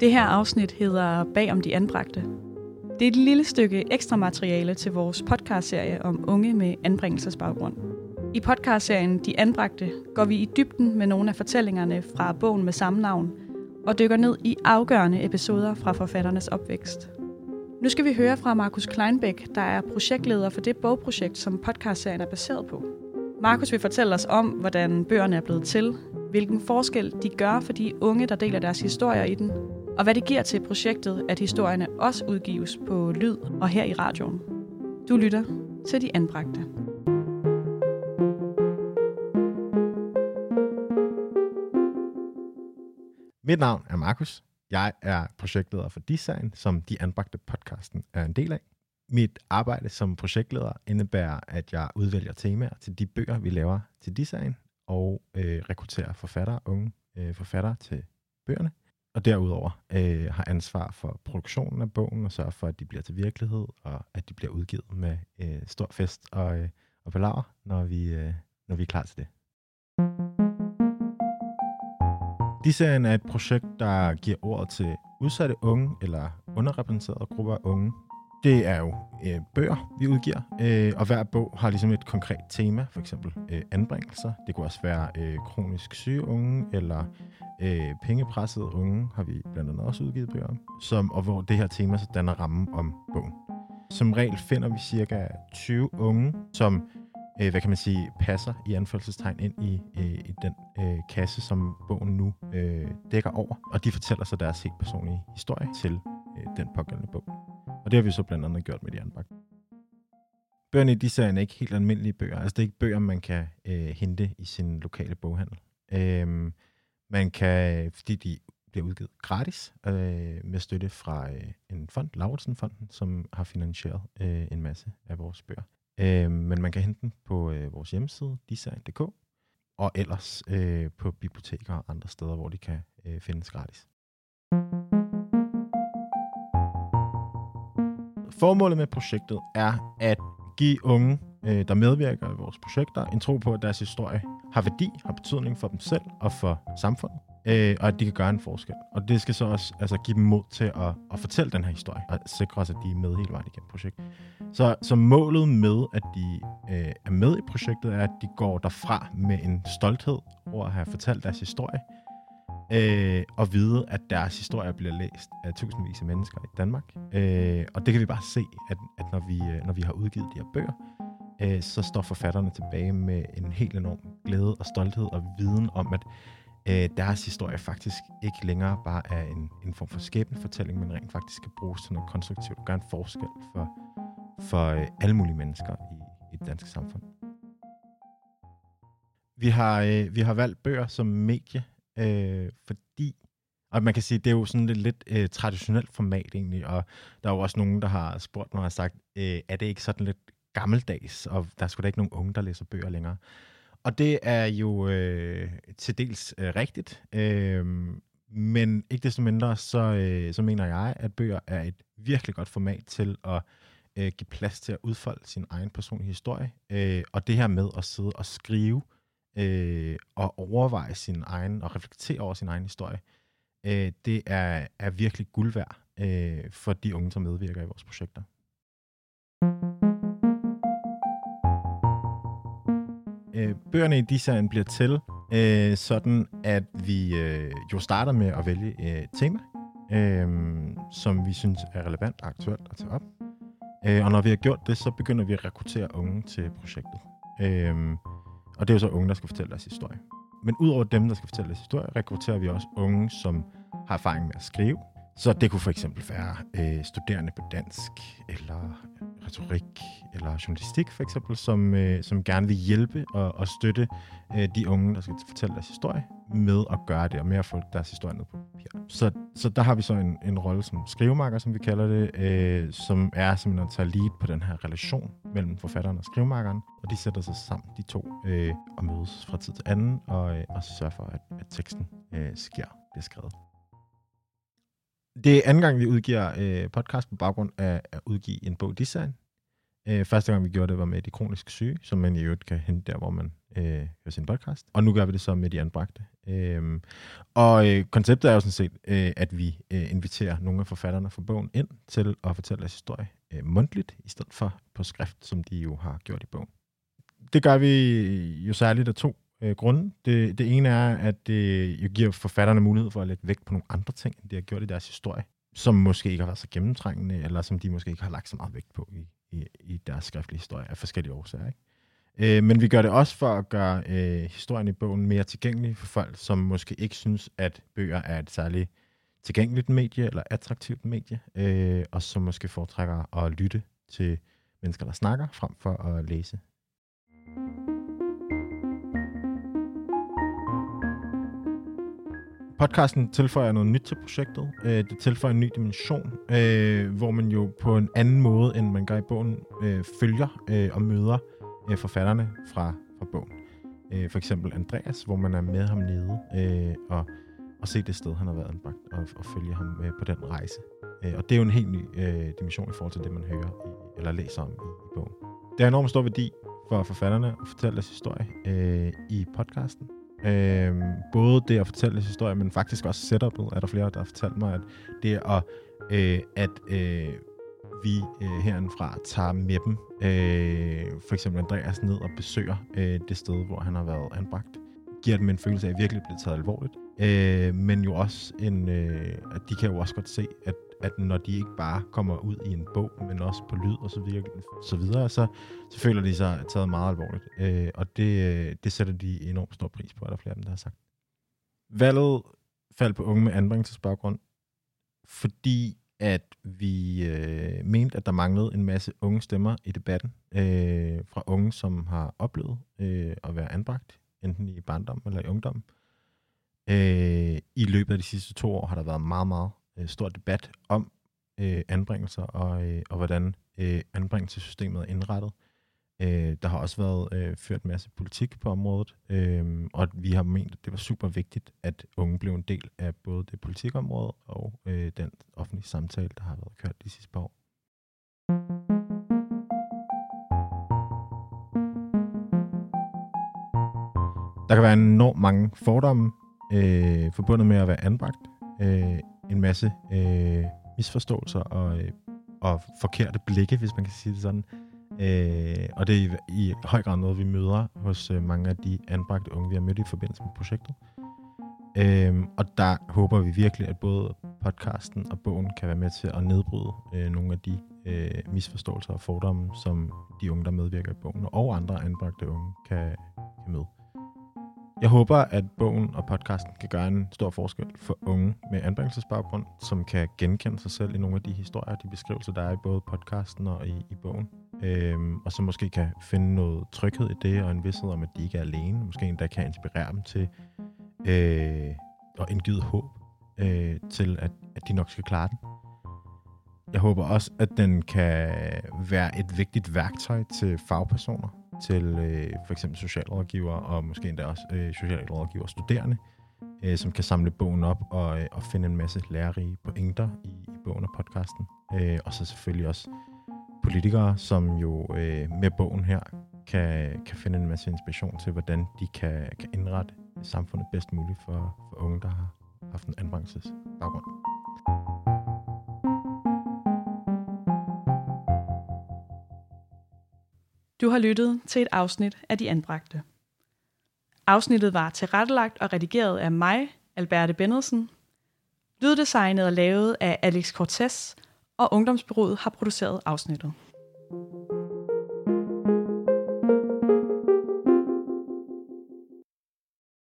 Det her afsnit hedder Bag om de anbragte. Det er et lille stykke ekstra materiale til vores podcastserie om unge med anbringelsesbaggrund. I podcastserien De Anbragte går vi i dybden med nogle af fortællingerne fra bogen med samme navn, og dykker ned i afgørende episoder fra forfatternes opvækst. Nu skal vi høre fra Markus Kleinbæk, der er projektleder for det bogprojekt, som podcastserien er baseret på. Markus vil fortælle os om, hvordan bøgerne er blevet til, hvilken forskel de gør for de unge, der deler deres historier i den, og hvad det giver til projektet, at historierne også udgives på lyd og her i radioen. Du lytter til De Anbragte. Mit navn er Markus. Jeg er projektleder for Design, som De Anbragte podcasten er en del af. Mit arbejde som projektleder indebærer, at jeg udvælger temaer til de bøger, vi laver til Design, og øh, rekrutterer forfattere, unge øh, forfattere til bøgerne. Og derudover øh, har ansvar for produktionen af bogen og sørger for, at de bliver til virkelighed, og at de bliver udgivet med øh, stor fest og, øh, og palaver, når vi, øh, når vi er klar til det. Design er et projekt, der giver ord til udsatte unge eller underrepræsenterede grupper af unge. Det er jo øh, bøger, vi udgiver, øh, og hver bog har ligesom et konkret tema, for eksempel øh, anbringelser. Det kunne også være øh, kronisk syge unge, eller øh, pengepressede unge, har vi blandt andet også udgivet bøger om, som, og hvor det her tema så danner rammen om bogen. Som regel finder vi cirka 20 unge, som øh, hvad kan man sige, passer i anførselstegn ind i, øh, i den øh, kasse, som bogen nu øh, dækker over. Og de fortæller så deres helt personlige historie til øh, den pågældende bog. Og det har vi så blandt andet gjort med de anbragte. Bøgerne i de serien er ikke helt almindelige bøger. Altså det er ikke bøger, man kan øh, hente i sin lokale boghandel. Øh, man kan, øh, fordi de bliver udgivet gratis øh, med støtte fra øh, en fond, Lauritsen-fonden, som har finansieret øh, en masse af vores bøger. Øh, men man kan hente den på øh, vores hjemmeside, design.dk, og ellers øh, på biblioteker og andre steder, hvor de kan øh, findes gratis. Formålet med projektet er at give unge, øh, der medvirker i vores projekter, en tro på, at deres historie har værdi, har betydning for dem selv og for samfundet, øh, og at de kan gøre en forskel. Og det skal så også altså, give dem mod til at, at fortælle den her historie, og sikre os, at de er med hele vejen igennem projektet. Så, så målet med, at de øh, er med i projektet, er, at de går derfra med en stolthed over at have fortalt deres historie, øh, og vide, at deres historie bliver læst af tusindvis af mennesker i Danmark. Øh, og det kan vi bare se, at, at når, vi, øh, når vi har udgivet de her bøger, øh, så står forfatterne tilbage med en helt enorm glæde og stolthed og viden om, at øh, deres historie faktisk ikke længere bare er en, en form for skæbnefortælling, men rent faktisk skal bruges til noget konstruktivt og gøre en forskel for, for øh, alle mulige mennesker i, i det danske samfund. Vi har, øh, vi har valgt bøger som medie, øh, fordi og man kan sige, det er jo sådan lidt, lidt øh, traditionelt format egentlig, og der er jo også nogen, der har spurgt mig og sagt, øh, er det ikke sådan lidt gammeldags, og der er sgu da ikke nogen unge, der læser bøger længere. Og det er jo øh, til dels øh, rigtigt, øh, men ikke desto mindre, så, øh, så mener jeg, at bøger er et virkelig godt format til at øh, give plads til at udfolde sin egen personlige historie. Øh, og det her med at sidde og skrive øh, Øh, og overveje sin egen og reflektere over sin egen historie, øh, det er, er virkelig guld værd øh, for de unge, der medvirker i vores projekter. Øh, bøgerne i design bliver til øh, sådan, at vi øh, jo starter med at vælge øh, et øh, tema, øh, som vi synes er relevant og aktuelt at tage op. Øh, og når vi har gjort det, så begynder vi at rekruttere unge til projektet. Øh, og det er jo så unge, der skal fortælle deres historie. Men udover dem, der skal fortælle deres historie, rekrutterer vi også unge, som har erfaring med at skrive. Så det kunne for eksempel være øh, studerende på dansk, eller retorik, eller journalistik for eksempel, som, øh, som gerne vil hjælpe og, og støtte øh, de unge, der skal fortælle deres historie, med at gøre det, og med at få deres historie ned på papir. Så, så der har vi så en, en rolle som skrivemarker, som vi kalder det, øh, som er simpelthen at tage lead på den her relation mellem forfatteren og skrivemarkeren, og de sætter sig sammen, de to, øh, og mødes fra tid til anden, og, øh, og sørger for, at, at teksten øh, sker, bliver skrevet. Det er anden gang, vi udgiver øh, podcast på baggrund af at udgive en bog design. Øh, første gang, vi gjorde det, var med de kroniske syge, som man i øvrigt kan hente der, hvor man øh, hører sin podcast. Og nu gør vi det så med de anbragte. Øh, og øh, konceptet er jo sådan set, øh, at vi øh, inviterer nogle af forfatterne fra bogen ind til at fortælle deres historie øh, mundtligt, i stedet for på skrift, som de jo har gjort i bogen. Det gør vi jo særligt af to øh, grunde. Det, det ene er, at det jo giver forfatterne mulighed for at lægge vægt på nogle andre ting, end de har gjort i deres historie, som måske ikke har været så gennemtrængende, eller som de måske ikke har lagt så meget vægt på i, i, i deres skriftlige historie af forskellige årsager. Ikke? Øh, men vi gør det også for at gøre øh, historien i bogen mere tilgængelig for folk, som måske ikke synes, at bøger er et særligt tilgængeligt medie eller attraktivt medie, øh, og som måske foretrækker at lytte til mennesker, der snakker, frem for at læse. Podcasten tilføjer noget nyt til projektet. Øh, det tilføjer en ny dimension, øh, hvor man jo på en anden måde, end man gør i bogen, øh, følger øh, og møder øh, forfatterne fra, fra bogen. Øh, for eksempel Andreas, hvor man er med ham nede øh, og, og se det sted, han har været anbragt, og, og følge ham øh, på den rejse. Øh, og det er jo en helt ny øh, dimension i forhold til det, man hører i, eller læser om i, i bogen. Det er enormt stor værdi for forfatterne at fortælle deres historie øh, i podcasten. Øh, både det at fortælle historie, men faktisk også setupet, er der flere, der har fortalt mig, at det at, øh, at øh, vi øh, herindefra tager med dem, øh, for eksempel Andreas, ned og besøger øh, det sted, hvor han har været anbragt, giver dem en følelse af at virkelig blive taget alvorligt. Øh, men jo også en, øh, at de kan jo også godt se, at at når de ikke bare kommer ud i en bog, men også på lyd og så videre, så, videre, så, så føler de sig taget meget alvorligt. Øh, og det, øh, det sætter de enormt stor pris på, er der flere af dem, der har sagt. Valget faldt på unge med anbringelsesbaggrund, fordi at vi øh, mente, at der manglede en masse unge stemmer i debatten øh, fra unge, som har oplevet øh, at være anbragt, enten i barndom eller i ungdom. Øh, Øh, I løbet af de sidste to år har der været meget, meget øh, stor debat om øh, anbringelser og, øh, og hvordan øh, anbringelsessystemet er indrettet. Øh, der har også været øh, ført en masse politik på området, øh, og vi har ment, at det var super vigtigt, at unge blev en del af både det politikområde og øh, den offentlige samtale, der har været kørt de sidste par år. Der kan være enormt mange fordomme øh, forbundet med at være anbragt. Øh, en masse øh, misforståelser og, øh, og forkerte blikke, hvis man kan sige det sådan. Øh, og det er i, i høj grad noget, vi møder hos øh, mange af de anbragte unge, vi har mødt i forbindelse med projektet. Øh, og der håber vi virkelig, at både podcasten og bogen kan være med til at nedbryde øh, nogle af de øh, misforståelser og fordomme, som de unge, der medvirker i bogen, og andre anbragte unge kan, kan møde. Jeg håber, at bogen og podcasten kan gøre en stor forskel for unge med anbringelsesbaggrund, som kan genkende sig selv i nogle af de historier, de beskrivelser, der er i både podcasten og i, i bogen. Øhm, og så måske kan finde noget tryghed i det, og en vidsthed om, at de ikke er alene. Måske endda kan inspirere dem til øh, at indgive håb øh, til, at, at de nok skal klare den. Jeg håber også, at den kan være et vigtigt værktøj til fagpersoner, til øh, for eksempel socialrådgiver og måske endda også øh, socialrådgiver og studerende, øh, som kan samle bogen op og, øh, og finde en masse lærerige pointer i, i bogen og podcasten. Øh, og så selvfølgelig også politikere, som jo øh, med bogen her kan, kan finde en masse inspiration til, hvordan de kan, kan indrette samfundet bedst muligt for, for unge, der har haft en anbringelsesbaggrund. Du har lyttet til et afsnit af De Anbragte. Afsnittet var tilrettelagt og redigeret af mig, Alberte Bennedsen. Lyddesignet er lavet af Alex Cortez, og Ungdomsbyrået har produceret afsnittet.